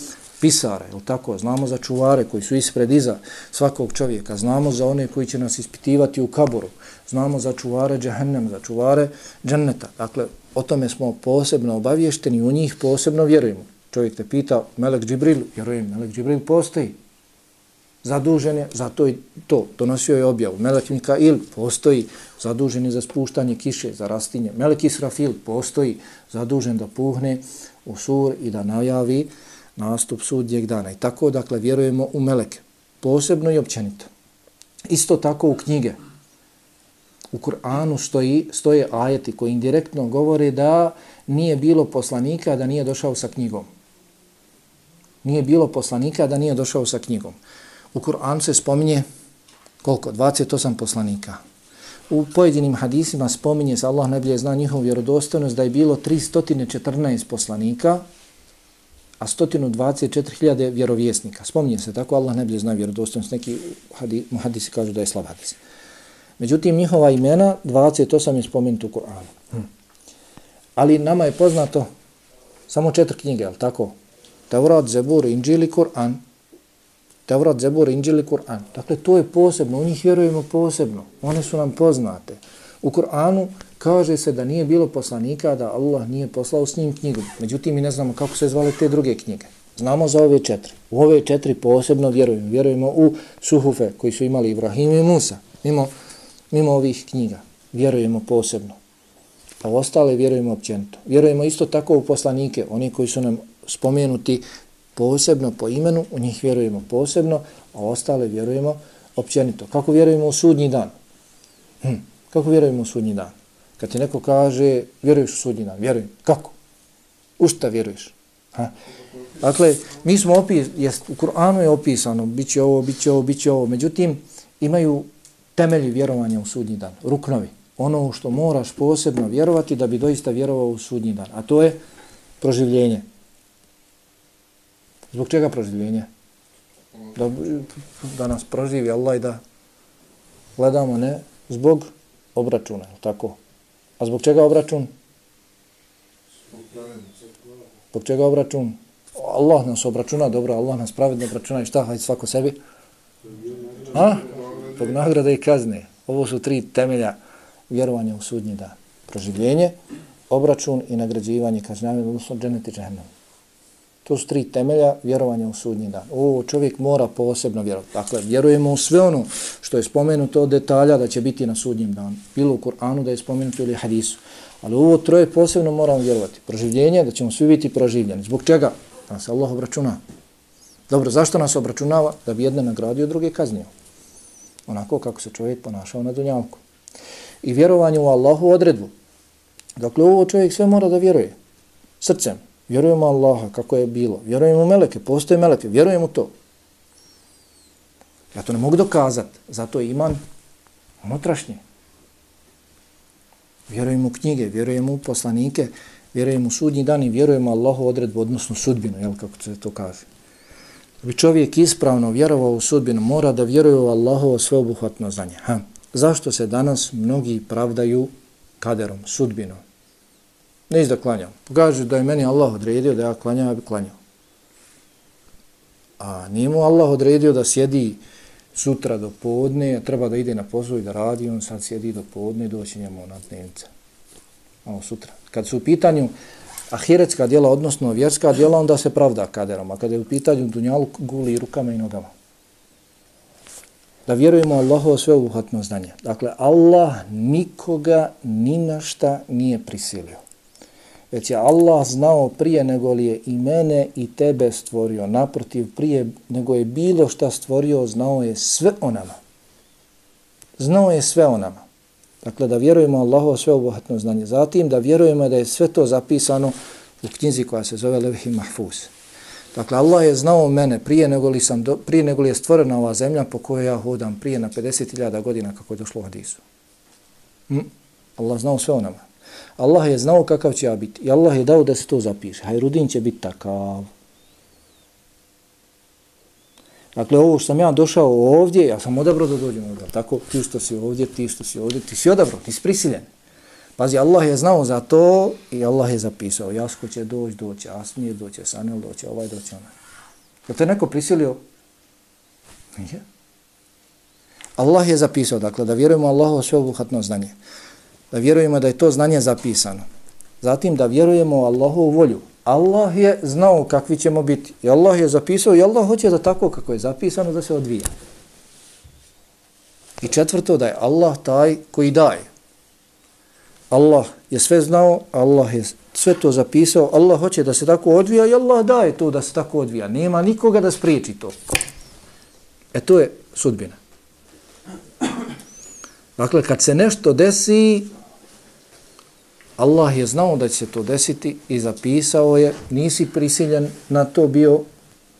pisara, jel tako? Znamo za čuvare koji su ispred iza svakog čovjeka, znamo za one koji će nas ispitivati u kaboru, znamo za čuvare džahennem, za čuvare dženneta. Dakle, o tome smo posebno obavješteni, u njih posebno vjerujemo. Čovjek te pita, Melek Džibril, vjerujem, Melek Džibril postoji. Zadužen je, za to i to, donosio je objavu. Melek Mikail postoji, zadužen je za spuštanje kiše, za rastinje. Melek Israfil postoji, zadužen da puhne u sur i da najavi nastup sudnjeg dana. I tako, dakle, vjerujemo u meleke, posebno i općenito. Isto tako u knjige. U Kur'anu stoji, stoje ajeti koji indirektno govore da nije bilo poslanika da nije došao sa knjigom. Nije bilo poslanika da nije došao sa knjigom. U Kur'anu se spominje koliko? 28 poslanika. U pojedinim hadisima spominje se, Allah najbolje zna njihovu vjerodostojnost, da je bilo 314 poslanika, a 124.000 vjerovjesnika. Spominje se tako, Allah ne bi zna vjerodostojnost, neki hadisi kažu da je slab hadis. Međutim, njihova imena, 28 je spomenuto u Koranu. Hm. Ali nama je poznato samo četiri knjige, ali tako? Tevrat, Zebur, Inđil i Kur'an. Tevrat, Zebur, Inđil i Kur'an. Dakle, to je posebno, u njih vjerujemo posebno. One su nam poznate. U Kur'anu kaže se da nije bilo poslanika, da Allah nije poslao s njim knjigu. Međutim, mi ne znamo kako se zvale te druge knjige. Znamo za ove četiri. U ove četiri posebno vjerujemo. Vjerujemo u suhufe koji su imali Ibrahim i Musa. Mimo, mimo ovih knjiga. Vjerujemo posebno. A ostale vjerujemo općenito. Vjerujemo isto tako u poslanike. Oni koji su nam spomenuti posebno po imenu, u njih vjerujemo posebno, a ostale vjerujemo općenito. Kako vjerujemo u sudnji dan? Hm. Kako vjerujemo u sudnji dan? Kad ti neko kaže, vjeruješ u sudnji dan, vjerujem. Kako? U šta vjeruješ? Ha? Dakle, mi smo opis, jest, u Kur'anu je opisano, bit će ovo, bit će ovo, bit će ovo. Međutim, imaju temelji vjerovanja u sudnji dan, ruknovi. Ono što moraš posebno vjerovati da bi doista vjerovao u sudnji dan. A to je proživljenje. Zbog čega proživljenje? Da, da nas proživi Allah i da gledamo ne zbog obračuna, tako? A zbog čega obračun? Zbog čega obračun? Allah nas obračuna, dobro, Allah nas pravedno obračuna i šta, hajde svako sebi? A? Zbog nagrade i kazne. Ovo su tri temelja vjerovanja u sudnji dan. Proživljenje, obračun i nagrađivanje kažnjavanja, odnosno dženeti džennom. To su tri temelja vjerovanja u sudnji dan. Ovo čovjek mora posebno vjerovati. Dakle, vjerujemo u sve ono što je spomenuto od detalja da će biti na sudnjem danu. Bilo u Kur'anu da je spomenuto ili hadisu. Ali ovo troje posebno moramo vjerovati. Proživljenje, da ćemo svi biti proživljeni. Zbog čega? Da nas Allah obračuna. Dobro, zašto nas obračunava? Da bi jedne nagradio, druge kaznio. Onako kako se čovjek ponašao na dunjavku. I vjerovanje u Allahu odredbu. Dakle, ovo čovjek sve mora da vjeruje. Srcem, Vjerujemo Allaha kako je bilo. Vjerujemo u meleke, postoje meleke, vjerujemo to. Ja to ne mogu dokazati, zato je iman unutrašnje. Vjerujemo u knjige, vjerujemo u poslanike, vjerujemo u sudnji dan i vjerujemo Allahu odredbu, odnosno sudbinu, jel, kako se to kaže. Da bi čovjek ispravno vjerovao u sudbinu, mora da vjeruje u Allahovo sveobuhvatno znanje. Ha. Zašto se danas mnogi pravdaju kaderom, sudbinom? Ne izda klanjam. Pokažu da je meni Allah odredio da ja klanjam, ja bi klanjao. A nije mu Allah odredio da sjedi sutra do podne, a treba da ide na poslu i da radi, on sad sjedi do podne, doći njemu na dnevnica. Ovo sutra. Kad su u pitanju ahiretska djela, odnosno vjerska djela, onda se pravda kaderom. A kada je u pitanju dunjalu, guli rukama i nogama. Da vjerujemo Allahovo sve uhatno znanje. Dakle, Allah nikoga ni na šta nije prisilio. Već je Allah znao prije nego li je i mene i tebe stvorio. Naprotiv, prije nego je bilo šta stvorio, znao je sve o nama. Znao je sve o nama. Dakle, da vjerujemo Allahovo sve znanje. Zatim, da vjerujemo da je sve to zapisano u knjizi koja se zove Levhi Mahfuz. Dakle, Allah je znao mene prije nego li, sam do, prije nego li je stvorena ova zemlja po kojoj ja hodam prije na 50.000 godina kako je došlo u hadisu. Hm? Allah znao sve o nama. Allah je znao kakav će ja biti. I Allah je dao da se to zapiše. Hajrudin će biti takav. Dakle, ovo što sam ja došao ovdje, ja sam odabrao da dođem ovdje. Tako, ti što si ovdje, ti što si ovdje, ti si odabrao, ti si prisiljen. Pazi, Allah je znao za to i Allah je zapisao. Jasko će doći, doći, Asmije doći, Sanel doći, ovaj doći, onaj. Je te neko prisilio? Nije. Allah je zapisao, dakle, da vjerujemo Allahu sve obuhatno znanje. Da vjerujemo da je to znanje zapisano. Zatim da vjerujemo Allahovu volju. Allah je znao kakvi ćemo biti. I Allah je zapisao i Allah hoće da tako kako je zapisano da se odvija. I četvrto da je Allah taj koji daje. Allah je sve znao, Allah je sve to zapisao, Allah hoće da se tako odvija i Allah daje to da se tako odvija. Nema nikoga da spriječi to. E to je sudbina. Dakle, kad se nešto desi, Allah je znao da će se to desiti i zapisao je, nisi prisiljen na to bio,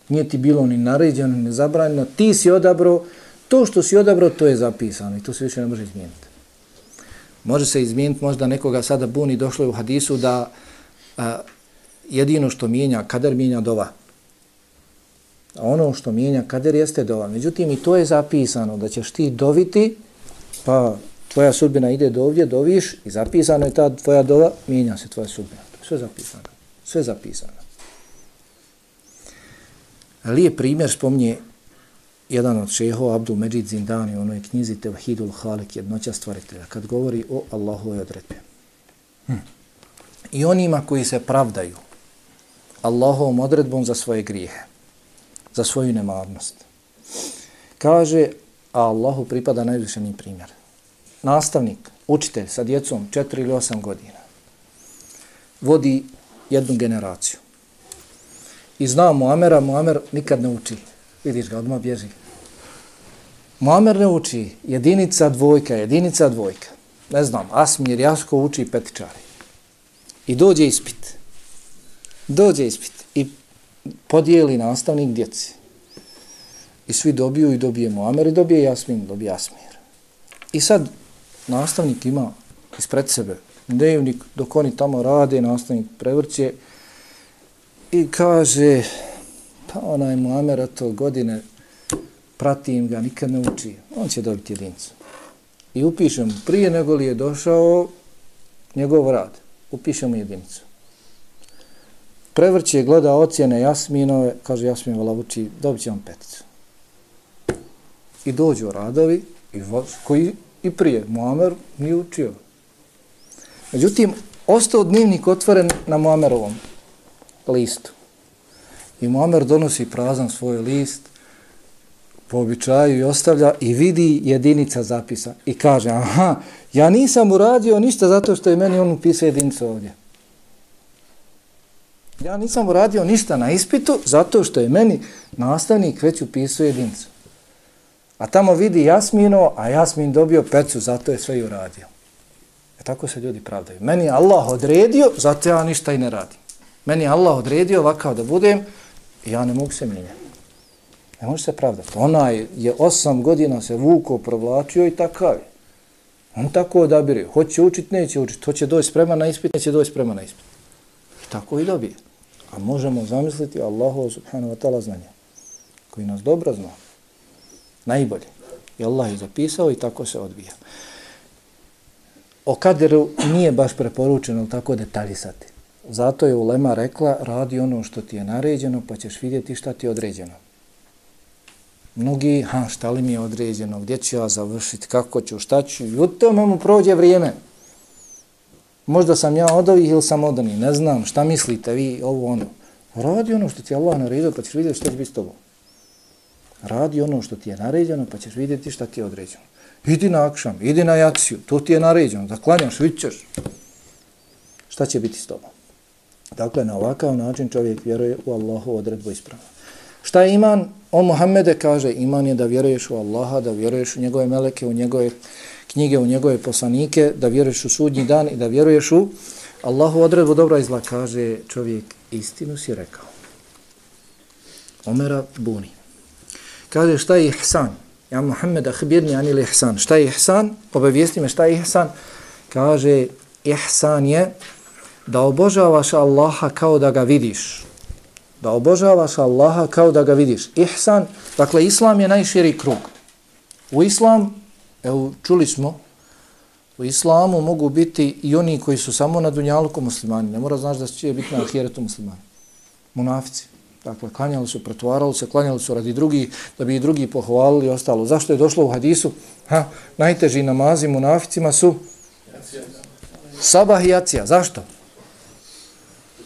nije ti bilo ni naređeno, ni zabranjeno, ti si odabrao, to što si odabrao, to je zapisano i to se više ne može izmijeniti. Može se izmijeniti, možda nekoga sada buni, došlo je u hadisu da a, jedino što mijenja kader, mijenja dova. A ono što mijenja kader jeste dova. Međutim, i to je zapisano, da ćeš ti doviti, pa tvoja sudbina ide do ovdje, doviš i zapisano je ta tvoja dova, mijenja se tvoja sudbina. Sve zapisano. Sve zapisano. Lijep primjer spominje jedan od šehova, Abdul Međid Zindani, u onoj knjizi Tevhidul Halik, jednoća stvaritelja, kad govori o Allahove odredbe. Hm. I onima koji se pravdaju Allahovom odredbom za svoje grijehe, za svoju nemarnost. Kaže, a Allahu pripada najvišeni primjer. Nastavnik, učitelj sa djecom 4 ili 8 godina, vodi jednu generaciju. I zna Muamera, Muamer nikad ne uči Vidiš ga, odmah bježi. Muamer ne uči jedinica, dvojka, jedinica, dvojka. Ne znam, Asmir Jasko uči petičari. I dođe ispit. Dođe ispit. I podijeli nastavnik djeci. I svi dobiju i dobije Muamer i dobije Jasmin, dobije Asmir. I sad nastavnik ima ispred sebe dnevnik dok oni tamo rade, nastavnik prevrće i kaže pa onaj Muamer, to godine pratim ga, nikad ne uči, on će dobiti jedincu. I upišem prije nego li je došao njegov rad, upišem mu jedinicu. Prevrće gleda ocjene Jasminove, kaže Jasmin vala uči, dobit će on peticu. I dođu radovi, i koji i prije, Muamer nije učio. Međutim, ostao dnevnik otvoren na Muamerovom listu. I Muamer donosi prazan svoj list po običaju i ostavlja i vidi jedinica zapisa. I kaže, aha, ja nisam uradio ništa zato što je meni on upisao jedinicu ovdje. Ja nisam uradio ništa na ispitu zato što je meni nastavnik već upisao jedinicu. A tamo vidi Jasmino, a Jasmin dobio pecu, zato je sve i uradio. E tako se ljudi pravdaju. Meni Allah odredio, zato ja ništa i ne radim. Meni Allah odredio ovakav da budem, ja ne mogu se mijenjati. Ne može se pravdati. Ona je osam godina se vuko provlačio i takav je. On tako odabire. Hoće učit, neće učit. Hoće doći spreman na ispit, neće doći spreman na ispit. I tako i dobije. A možemo zamisliti Allahu subhanahu wa ta'ala znanje. Koji nas dobro zna. Najbolje. I Allah je zapisao i tako se odvija. O kaderu nije baš preporučeno tako detaljisati. Zato je Ulema rekla, radi ono što ti je naređeno, pa ćeš vidjeti šta ti je određeno. Mnogi, ha, šta li mi je određeno, gdje ću ja završiti, kako ću, šta ću, i u tome mu prođe vrijeme. Možda sam ja od ovih ili sam od onih, ne znam, šta mislite vi, ovo ono. Radi ono što ti Allah naredio, pa ćeš vidjeti šta će biti s tobom. Radi ono što ti je naređeno, pa ćeš vidjeti šta ti je određeno. Idi na akšam, idi na jaciju, to ti je naređeno, da klanjaš, vidit ćeš. Šta će biti s tobom? Dakle, na ovakav način čovjek vjeruje u Allahu odredbu ispravno. Šta je iman? On Muhammede kaže, iman je da vjeruješ u Allaha, da vjeruješ u njegove meleke, u njegove knjige, u njegove poslanike, da vjeruješ u sudnji dan i da vjeruješ u Allahu odredbu dobra izla. Kaže čovjek, istinu si rekao. Omera buni. Kaže, šta je ihsan? Ja Muhammed, ahbirni anil ihsan. Šta je ihsan? Obavijesti me šta je ihsan? Kaže, ihsan je da obožavaš Allaha kao da ga vidiš. Da obožavaš Allaha kao da ga vidiš. Ihsan, dakle, Islam je najširi krug. U Islam, evo, čuli smo, u Islamu mogu biti i oni koji su samo na dunjalku muslimani. Ne mora znaš da će biti na ahiretu muslimani. Munafici. Dakle, klanjali su, pretvarali se, klanjali su radi drugi, da bi i drugi pohvalili i ostalo. Zašto je došlo u hadisu? Ha, najteži namazi munaficima su sabah i jacija. Zašto?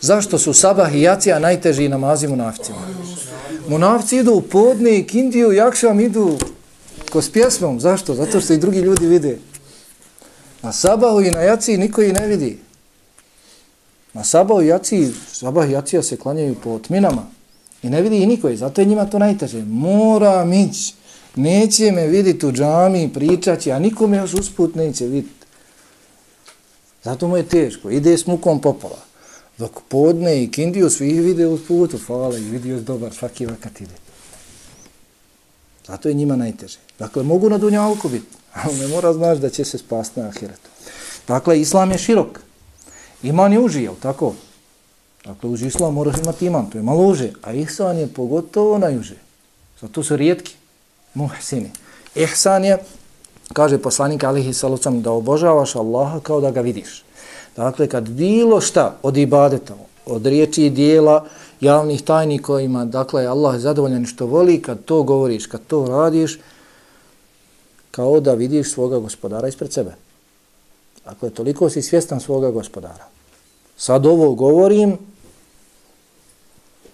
Zašto su sabah i jacija najteži namazi munaficima? Munafici idu u podne i kindiju, jakšam idu ko s pjesmom. Zašto? Zato što i drugi ljudi vide. Na sabahu i na jaciji niko i ne vidi. Na sabahu i jaciji, sabah i jacija se klanjaju po otminama. I ne vidi i niko. Zato je njima to najteže. Mora mić. Neće me vidjeti u džami, pričat će, a niko me još usput neće vidjeti. Zato mu je teško. Ide s mukom popola. Dok podne i kindiju svi vide u putu, hvala i vidio dobar, svaki vakat ide. Zato je njima najteže. Dakle, mogu na dunjalku biti, ali ne mora znaš da će se spasti na ahiretu. Dakle, islam je širok. Iman je uži, tako? Dakle, uz islam moraš imati iman, to je malo uže. A ihsan je pogotovo najuže. Zato su rijetki. Muhsini. Ihsan je, kaže poslanik alihi salucam, da obožavaš Allaha kao da ga vidiš. Dakle, kad bilo šta od ibadeta, od riječi i dijela javnih tajni kojima, dakle, Allah je zadovoljan što voli, kad to govoriš, kad to radiš, kao da vidiš svoga gospodara ispred sebe. Dakle, toliko si svjestan svoga gospodara. Sad ovo govorim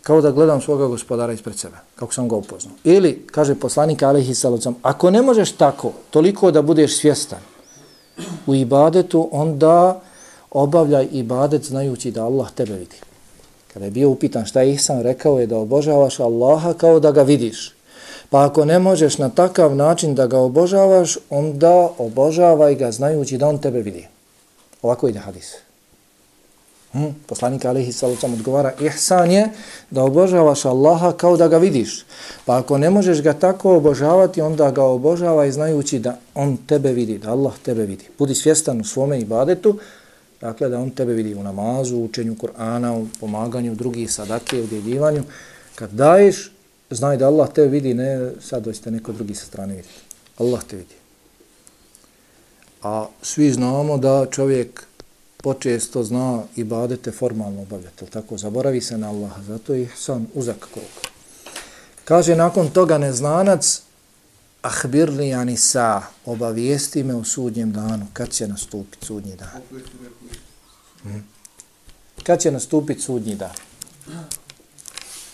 kao da gledam svoga gospodara ispred sebe, kako sam ga upoznao. Ili, kaže poslanik Alehi Salocam, ako ne možeš tako, toliko da budeš svjestan u ibadetu, onda obavljaj ibadet znajući da Allah tebe vidi. Kada je bio upitan šta je Ihsan, rekao je da obožavaš Allaha kao da ga vidiš. Pa ako ne možeš na takav način da ga obožavaš, onda obožavaj ga znajući da on tebe vidi. Ovako ide hadis. Hm? poslanik Alihi Salucam odgovara, ihsan je da obožavaš Allaha kao da ga vidiš. Pa ako ne možeš ga tako obožavati, onda ga obožavaj znajući da on tebe vidi, da Allah tebe vidi. Budi svjestan u svome ibadetu, Dakle, da on tebe vidi u namazu, u učenju Kur'ana, u pomaganju drugih sadake, u djeljivanju. Kad daješ, znaj da Allah tebe vidi, ne sad doćete neko drugi sa strane vidi. Allah te vidi. A svi znamo da čovjek počesto zna i badete formalno obavljati. Tako, zaboravi se na Allaha, zato je sam uzak krug. Kaže, nakon toga neznanac, ahbirli ani sa, obavijesti me u sudnjem danu, kad će nastupiti sudnji dan. Hmm. Kad će nastupiti sudnji dan?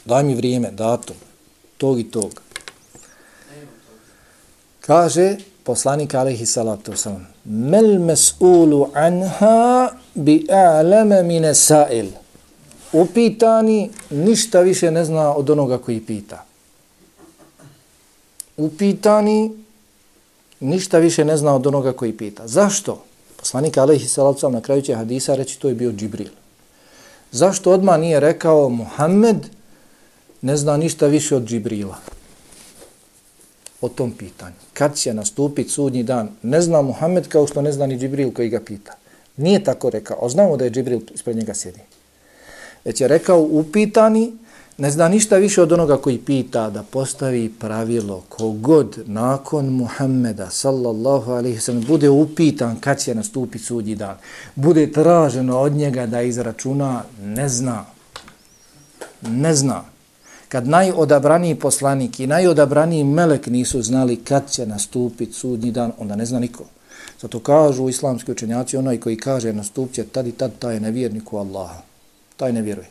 Daj mi vrijeme, datum, tog i tog. Kaže poslanik alaihi salatu wasalam, mel mes'ulu anha bi a'lama mine sa'il. Upitani ništa više ne zna od onoga koji pita upitani ništa više ne zna od onoga koji pita. Zašto? Poslanik Alehi Salavcav na kraju će hadisa reći to je bio Džibril. Zašto odmah nije rekao Muhammed ne zna ništa više od Džibrila? O tom pitanju. Kad će nastupiti sudnji dan? Ne zna Muhammed kao što ne zna ni Džibril koji ga pita. Nije tako rekao. O znamo da je Džibril ispred njega sjedi. Već je rekao upitani ne zna ništa više od onoga koji pita da postavi pravilo kogod nakon Muhammeda sallallahu alaihi sallam bude upitan kad će nastupiti sudnji dan, bude traženo od njega da izračuna, ne zna. Ne zna. Kad najodabraniji poslanik i najodabraniji melek nisu znali kad će nastupiti sudnji dan, onda ne zna niko. Zato kažu islamski učenjaci, onaj koji kaže nastup će tad i tad taj je nevjernik u Allaha. Taj ne vjeruje.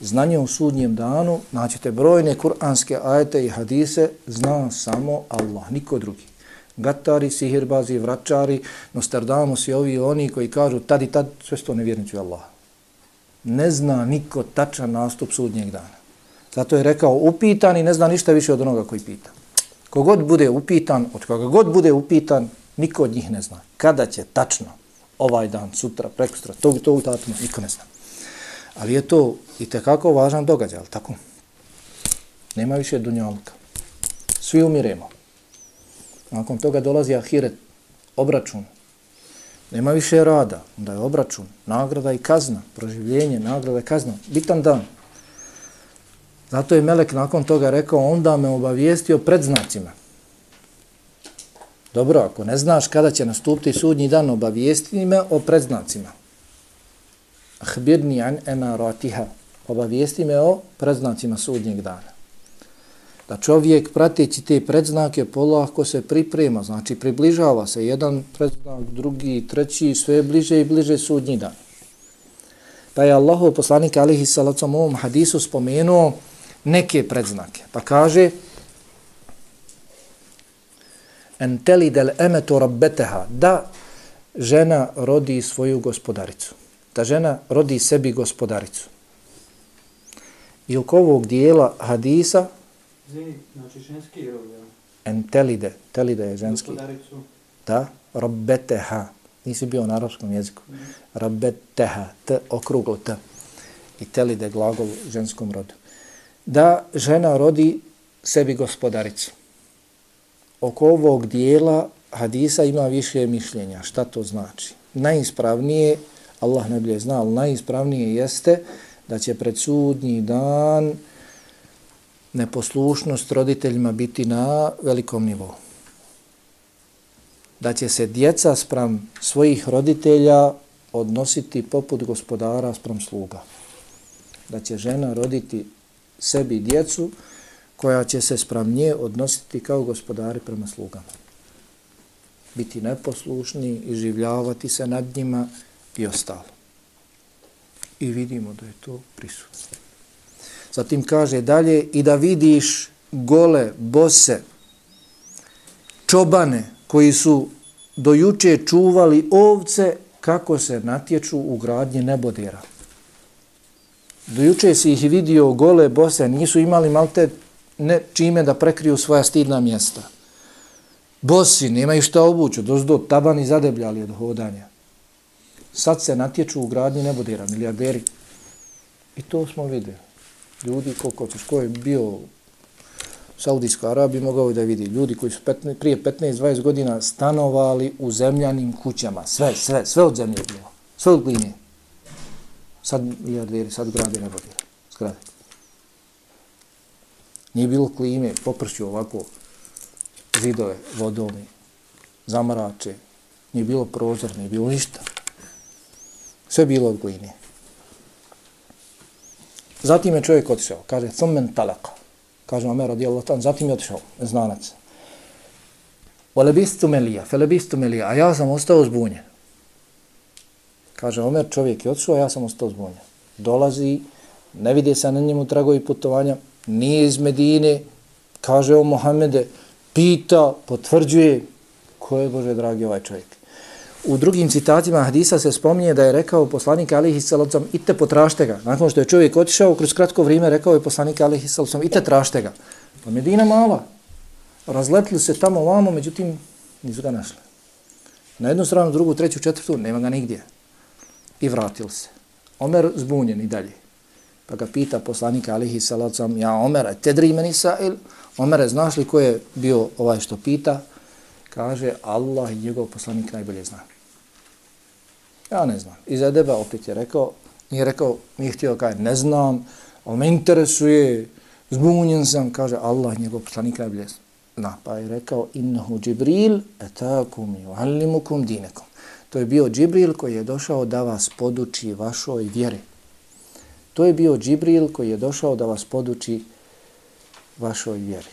Znanje u sudnjem danu, naćete brojne kuranske ajete i hadise, zna samo Allah, niko drugi. Gatari, sihirbazi, vračari, Nostradamus i ovi oni koji kažu tad i tad, sve sto nevjernici u Allaha. Ne zna niko tačan nastup sudnjeg dana. Zato je rekao upitan i ne zna ništa više od onoga koji pita. Kogod bude upitan, od koga god bude upitan, niko od njih ne zna. Kada će tačno ovaj dan, sutra, prekustra, tog i tog datuma, niko ne zna. Ali je to i tekako važan događaj, ali tako? Nema više dunjalka. Svi umiremo. Nakon toga dolazi ahiret, obračun. Nema više rada, onda je obračun, nagrada i kazna, proživljenje, nagrada i kazna. Bitan dan. Zato je Melek nakon toga rekao, onda me obavijestio pred znacima. Dobro, ako ne znaš kada će nastupiti sudnji dan, obavijesti me o predznacima. Ahbirni an emaratiha. Obavijesti me o predznacima sudnjeg dana. Da čovjek prateći te predznake polako se priprema, znači približava se jedan predznak, drugi, treći, sve bliže i bliže sudnji dan. Pa je Allahov poslanik alihi salacom u ovom hadisu spomenuo neke predznake. Pa kaže en teli del emetu rabbeteha da žena rodi svoju gospodaricu. Da žena rodi sebi gospodaricu. I oko ovog dijela hadisa Znači ženski rod, ja. en telide, je ženski. Gospodaricu. Da, rabbeteha. Nisi bio na arabskom jeziku. Mhm. Rabbeteha, t, okruglo t. I telide glagol u ženskom rodu da žena rodi sebi gospodaricu. Oko ovog dijela hadisa ima više mišljenja. Šta to znači? Najispravnije, Allah ne bilje zna, ali najispravnije jeste da će pred sudnji dan neposlušnost roditeljima biti na velikom nivou. Da će se djeca sprem svojih roditelja odnositi poput gospodara sprem sluga. Da će žena roditi sebi djecu koja će se sprem nje odnositi kao gospodari prema slugama. Biti neposlušni i življavati se nad njima i ostalo. I vidimo da je to prisutno. Zatim kaže dalje i da vidiš gole, bose, čobane koji su dojuče čuvali ovce kako se natječu u gradnje nebodera. Dojuče si ih vidio gole bose, nisu imali malte ne čime da prekriju svoja stidna mjesta. Bosi, nemaju šta obuću, dozdo tabani zadebljali od hodanja. Sad se natječu u gradnji nebodira, milijarderi. I to smo videli. Ljudi, koliko ćeš, ko je bio u Saudijskoj Arabiji, mogao da vidi. Ljudi koji su 15, prije 15-20 godina stanovali u zemljanim kućama. Sve, sve, sve od zemlje bilo. Sve od gline sad milijarderi, sad grade ne dira, zgrade. Nije bilo klime, popršću ovako zidove, vodovni, zamarače, nije bilo prozor, nije bilo ništa. Sve bilo od gline. Zatim je čovjek otišao, kaže, cumen talaka, kaže Omer radijallahu ta'an, zatim je otišao, znanac. Olebistu melija, felebistu melija, a ja sam ostao zbunjen. Kaže Omer, čovjek je otišao, ja sam ostao zbunjen. Dolazi, ne vidi se na njemu tragovi putovanja, nije iz Medine, kaže o Mohamede, pita, potvrđuje, ko je Bože dragi ovaj čovjek. U drugim citatima hadisa se spominje da je rekao poslanik Alihi Salocam, ite potrašte ga. Nakon što je čovjek otišao, kroz kratko vrijeme rekao je poslanik Alihi Salocam, ite trašte ga. Pa Medina mala. Razletili se tamo ovamo, međutim, nisu ga našli. Na jednu stranu, drugu, treću, četvrtu, nema ga nigdje i vratili se. Omer zbunjen i dalje. Pa ga pita poslanika alihi salacom, ja Omer, te dri meni sa'il? Omer, znaš li ko je bio ovaj što pita? Kaže, Allah i njegov poslanik najbolje zna. Ja ne znam. Iz deba opet je rekao, nije rekao, nije htio kaj, ne znam, ali me interesuje, zbunjen sam, kaže, Allah njegov poslanik najbolje zna. Pa je rekao, innahu Džibril etakum i uallimukum dinekom. To je bio Džibril koji je došao da vas poduči vašoj vjeri. To je bio Džibril koji je došao da vas poduči vašoj vjeri.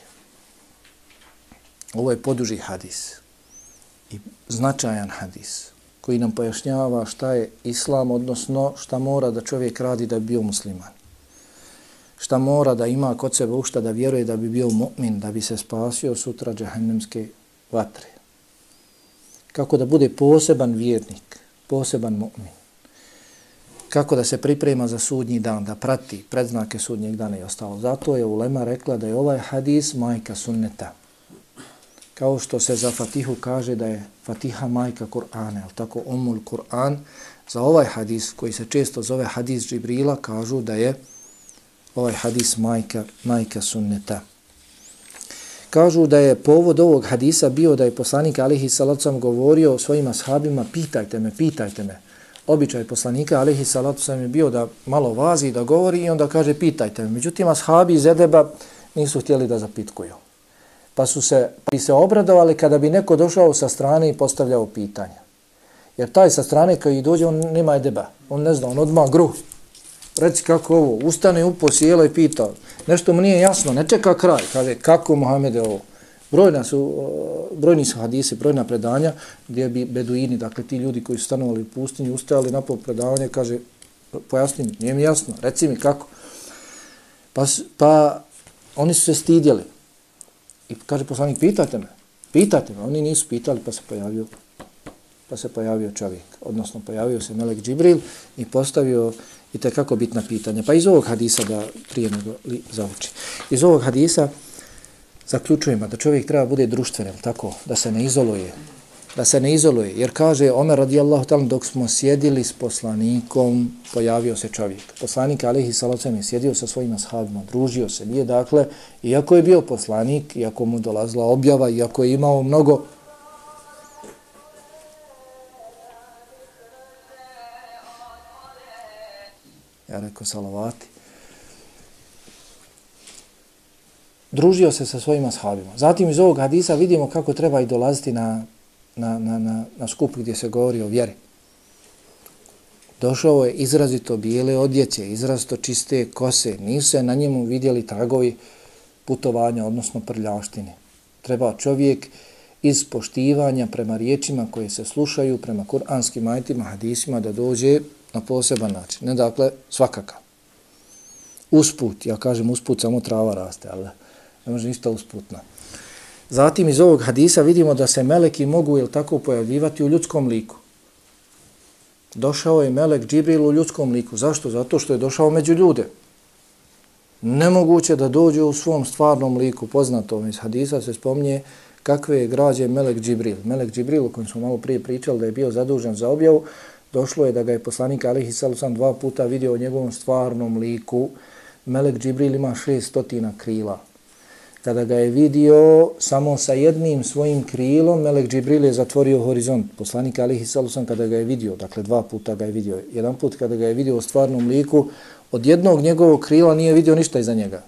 Ovo je poduži hadis. i značajan hadis koji nam pojašnjava šta je islam, odnosno šta mora da čovjek radi da bi bio musliman. Šta mora da ima kod sebe ušta da vjeruje da bi bio mu'min, da bi se spasio sutra džahennemske vatre. Kako da bude poseban vjernik, poseban mu'min. Kako da se priprema za sudnji dan, da prati predznake sudnjeg dana i ostalo. Zato je Ulema rekla da je ovaj hadis majka sunneta kao što se za Fatihu kaže da je Fatiha majka Kur'ana, ali tako omul Kur'an, za ovaj hadis koji se često zove hadis Džibrila, kažu da je ovaj hadis majka, majka sunneta. Kažu da je povod ovog hadisa bio da je poslanik Alihi Salacom govorio svojim ashabima, pitajte me, pitajte me. Običaj poslanika Alihi Salacom je bio da malo vazi, da govori i onda kaže pitajte me. Međutim, ashabi iz Edeba nisu htjeli da zapitkuju pa su se, bi se obradovali kada bi neko došao sa strane i postavljao pitanja. Jer taj sa strane koji dođe, on nema deba. On ne zna, on odmah gru. Reci kako ovo, ustane upo, sjela i pita. Nešto mu nije jasno, ne čeka kraj. Kaže, kako Mohamede ovo? Brojna su, brojni su hadisi, brojna predanja gdje bi beduini, dakle ti ljudi koji su stanovali u pustinji, ustajali na pol predavanja, kaže, pojasni mi, nije mi jasno, reci mi kako. Pa, pa oni su se stidjeli. I kaže poslanik, pitate me, pitate me. Oni nisu pitali pa se pojavio pa se pojavio čovjek, odnosno pojavio se Melek Džibril i postavio i te kako bitna pitanja. Pa iz ovog hadisa da prije nego li zauči. Iz ovog hadisa zaključujemo da čovjek treba bude društven, tako, da se ne izoluje, da se ne izoluje. Jer kaže Omer radijallahu ta'ala dok smo sjedili s poslanikom, pojavio se čovjek. Poslanik alihi salacem je sjedio sa svojima sahabima, družio se. Nije dakle, iako je bio poslanik, iako mu dolazila objava, iako je imao mnogo ja rekao salavati, družio se sa svojima sahabima. Zatim iz ovog hadisa vidimo kako treba i dolaziti na na, na, na, na skupu gdje se govori o vjeri. Došao je izrazito bijele odjeće, izrazito čiste kose, nisu se na njemu vidjeli tragovi putovanja, odnosno prljaštine. Treba čovjek iz poštivanja prema riječima koje se slušaju, prema kuranskim ajitima, hadisima, da dođe na poseban način. Ne dakle, svakakav. Usput, ja kažem usput, samo trava raste, ali ne može ništa usputno. Zatim iz ovog hadisa vidimo da se meleki mogu ili tako pojavljivati u ljudskom liku. Došao je melek Džibril u ljudskom liku. Zašto? Zato što je došao među ljude. Nemoguće da dođe u svom stvarnom liku. Poznato iz hadisa se spomnije kakve je građe melek Džibril. Melek Džibril, o kojem smo malo prije pričali da je bio zadužen za objavu, došlo je da ga je poslanik Alihi Salusan dva puta vidio u njegovom stvarnom liku. Melek Džibril ima šestotina krila kada ga je vidio samo sa jednim svojim krilom, Melek Džibril je zatvorio horizont. Poslanik Alihi Salusan kada ga je vidio, dakle dva puta ga je vidio, jedan put kada ga je vidio u stvarnom liku, od jednog njegovog krila nije vidio ništa iza njega.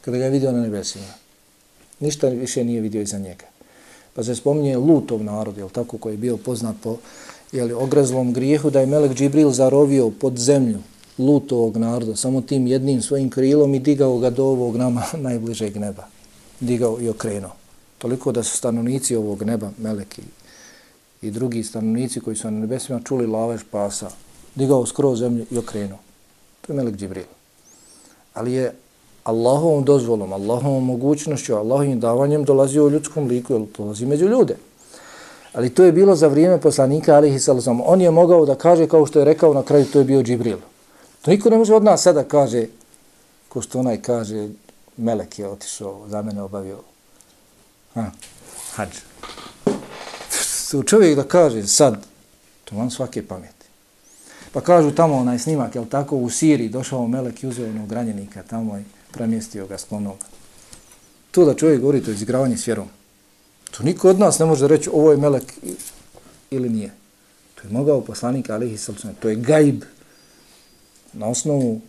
Kada ga je vidio na nebesima. Ništa više nije vidio iza njega. Pa se spominje Lutov narod, jel tako, koji je bio poznat po jeli, ogrezlom grijehu, da je Melek Džibril zarovio pod zemlju, lutovog naroda, samo tim jednim svojim krilom i digao ga do ovog nama najbližeg neba. Digao i okrenuo. Toliko da su stanovnici ovog neba, meleki i drugi stanovnici koji su na nebesima čuli lavež pasa, digao skroz zemlju i okrenuo. To je melek Džibril. Ali je Allahovom dozvolom, Allahovom mogućnošću, Allahovim davanjem dolazio u ljudskom liku, jer dolazi među ljude. Ali to je bilo za vrijeme poslanika alihi sallam. On je mogao da kaže, kao što je rekao na kraju, to je bio Džibril. To niko ne može od nas sada kaže, ko što onaj kaže, Melek je otišao, za mene obavio. Ha, hađ. Su čovjek da kaže sad, to vam svake pameti. Pa kažu tamo onaj snimak, je tako, u Siriji došao Melek i uzeo onog ranjenika tamo i premjestio ga sklonog. To da čovjek govori, to je izigravanje s vjerom. To niko od nas ne može reći ovo je Melek ili nije. To je mogao poslanik Alihi Salcuna. To je gajb na osnovu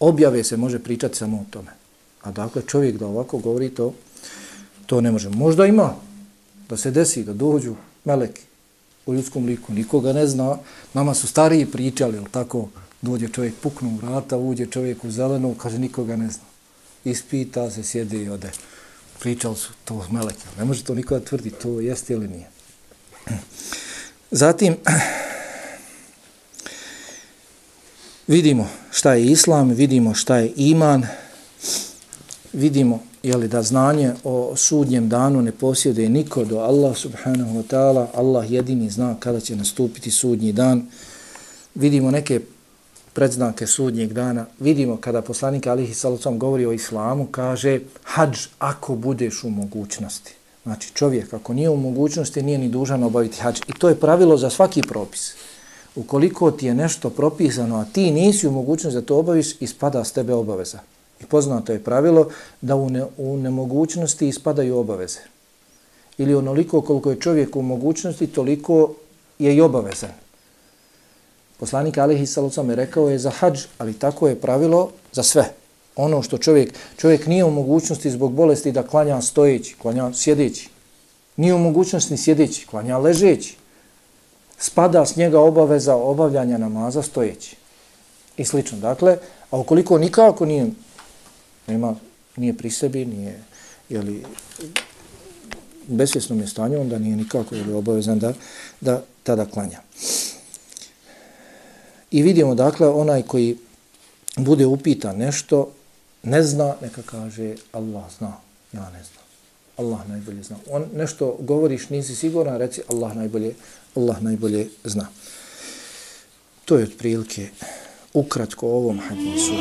objave se može pričati samo o tome. A dakle, čovjek da ovako govori to, to ne može. Možda ima da se desi, da dođu meleki u ljudskom liku, nikoga ne zna. Nama su stariji pričali, ili tako, dođe čovjek puknu vrata, uđe čovjek u zelenu, kaže nikoga ne zna. Ispita se, sjede i ode. pričali su to meleki, Ne može to nikada tvrditi, tvrdi, to jeste ili nije. Zatim, vidimo šta je islam, vidimo šta je iman, vidimo je li da znanje o sudnjem danu ne posjeduje niko do Allah subhanahu wa ta'ala, Allah jedini zna kada će nastupiti sudnji dan. Vidimo neke predznake sudnjeg dana. Vidimo kada poslanik Alihi Salocom govori o islamu, kaže hađ ako budeš u mogućnosti. Znači čovjek ako nije u mogućnosti nije ni dužan obaviti hađ. I to je pravilo za svaki propis. Ukoliko ti je nešto propisano, a ti nisi u mogućnosti da to obaviš, ispada s tebe obaveza. I poznato je pravilo da u, ne, u nemogućnosti ispadaju obaveze. Ili onoliko koliko je čovjek u mogućnosti, toliko je i obavezan. Poslanik Alihi Salocam je rekao je za hađ, ali tako je pravilo za sve. Ono što čovjek, čovjek nije u mogućnosti zbog bolesti da klanja stojeći, klanja sjedeći. Nije u mogućnosti sjedeći, klanja ležeći. Spada s njega obaveza obavljanja namaza stojeći. I slično. Dakle, a ukoliko nikako nije nema, nije pri sebi, nije jeli, u besvjesnom je stanju, onda nije nikako jeli, obavezan da, da tada klanja. I vidimo, dakle, onaj koji bude upitan nešto, ne zna, neka kaže Allah zna, ja ne znam. Allah najbolje zna. On nešto govoriš, nisi siguran, reci Allah najbolje, Allah najbolje zna. To je otprilike ukratko ovom hadisu.